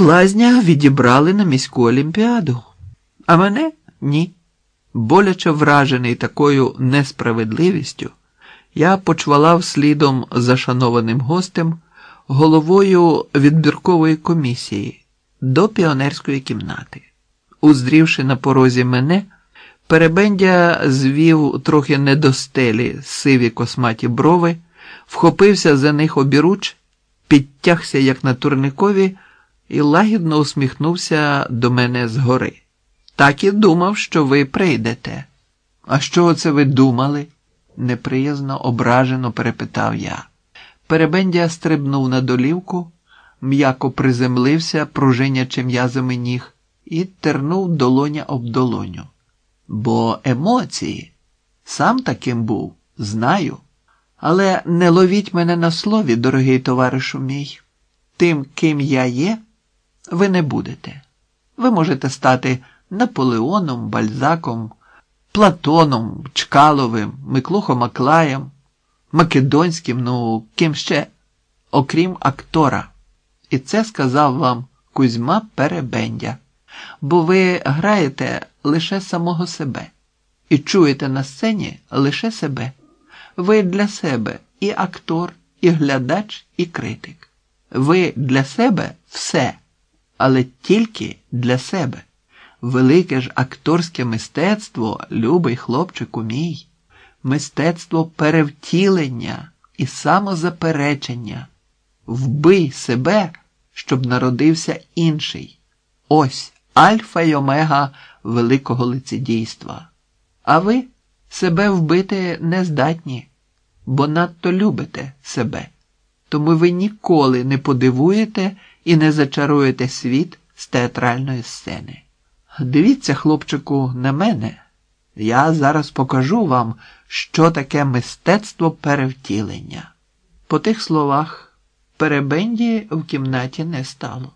блазня відібрали на міську олімпіаду, а мене ні. Боляче вражений такою несправедливістю, я почвалав слідом за шанованим гостем головою відбіркової комісії до піонерської кімнати. Уздрівши на порозі мене, перебендя звів трохи не до стелі сиві косматі брови, вхопився за них обіруч, підтягся, як на турникові, і лагідно усміхнувся до мене згори. Так і думав, що ви прийдете. А що це ви думали? неприязно, ображено перепитав я. Перебендя стрибнув на долівку, м'яко приземлився, пружинячи м'язами ніг, і тернув долоня об долоню. Бо емоції сам таким був, знаю. Але не ловіть мене на слові, дорогий товаришу мій. Тим, ким я є, ви не будете. Ви можете стати Наполеоном, Бальзаком, Платоном, Чкаловим, Миклухом Аклаєм, Македонським, ну ким ще, окрім актора. І це сказав вам Кузьма Перебендя, бо ви граєте лише самого себе і чуєте на сцені лише себе. Ви для себе і актор, і глядач, і критик. Ви для себе все, але тільки для себе. Велике ж акторське мистецтво, любий хлопчику мій, мистецтво перевтілення і самозаперечення. Вбий себе, щоб народився інший. Ось альфа й омега великого лицедійства. А ви себе вбити не здатні, бо надто любите себе. Тому ви ніколи не подивуєте і не зачаруєте світ з театральної сцени. Дивіться, хлопчику, на мене. Я зараз покажу вам, що таке мистецтво перевтілення. По тих словах перебенді в кімнаті не стало.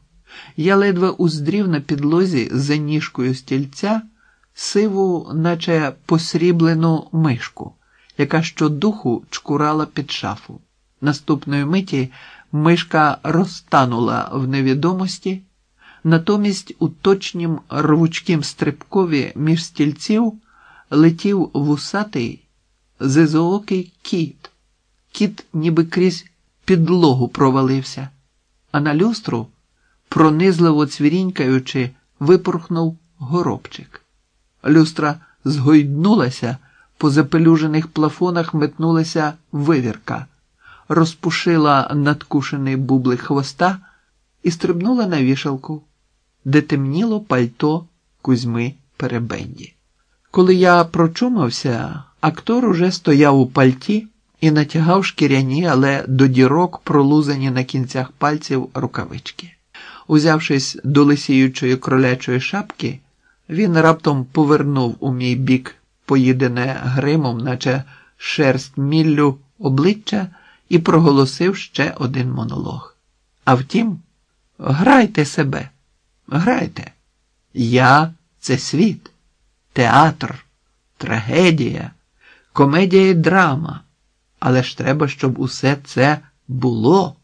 Я ледве уздрів на підлозі за ніжкою стільця сиву, наче посріблену мишку, яка щодуху чкурала під шафу. Наступної миті мишка розтанула в невідомості. Натомість у точнім рвучкім стрибкові між стільців летів вусатий зизоокий кіт. Кіт ніби крізь підлогу провалився, а на люстру, пронизливо цвірінькаючи, випорхнув горобчик. Люстра згойднулася, по запелюжених плафонах метнулася вивірка, розпушила надкушений бублик хвоста і стрибнула на вішалку де темніло пальто Кузьми Перебенді. Коли я прочумався, актор уже стояв у пальті і натягав шкіряні, але до дірок пролузані на кінцях пальців рукавички. Узявшись до лисіючої кролячої шапки, він раптом повернув у мій бік поїдене гримом, наче шерсть міллю обличчя, і проголосив ще один монолог. А втім, грайте себе. Грайте. Я це світ, театр, трагедія, комедія і драма. Але ж треба, щоб усе це було.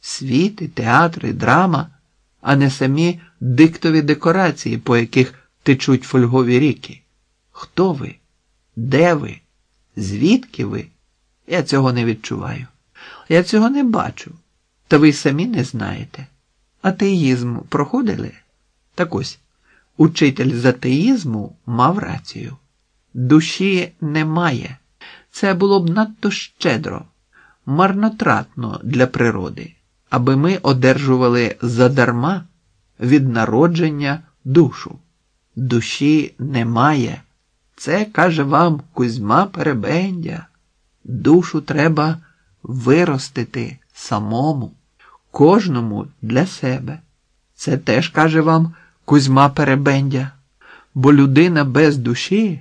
Світ і театр і драма, а не самі диктові декорації, по яких течуть фольгові ріки. Хто ви? Де ви? Звідки ви? Я цього не відчуваю. Я цього не бачу. Та ви самі не знаєте. Атеїзм проходили? Так ось, учитель з атеїзму мав рацію. Душі немає. Це було б надто щедро, марнотратно для природи, аби ми одержували задарма від народження душу. Душі немає. Це каже вам Кузьма Перебендя. Душу треба виростити самому, кожному для себе. Це теж каже вам Кузьма Перебендя, бо людина без душі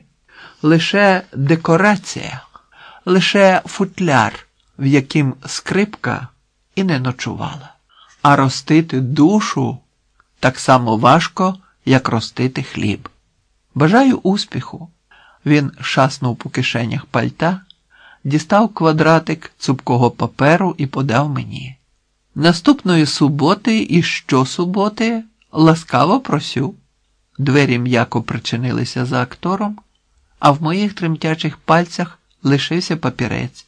лише декорація, лише футляр, в яким скрипка і не ночувала. А ростити душу так само важко, як ростити хліб. Бажаю успіху. Він шаснув по кишенях пальта, дістав квадратик цупкого паперу і подав мені. Наступної суботи і щосуботи ласкаво просю. Двері м'яко причинилися за актором, а в моїх тремтячих пальцях лишився папірець.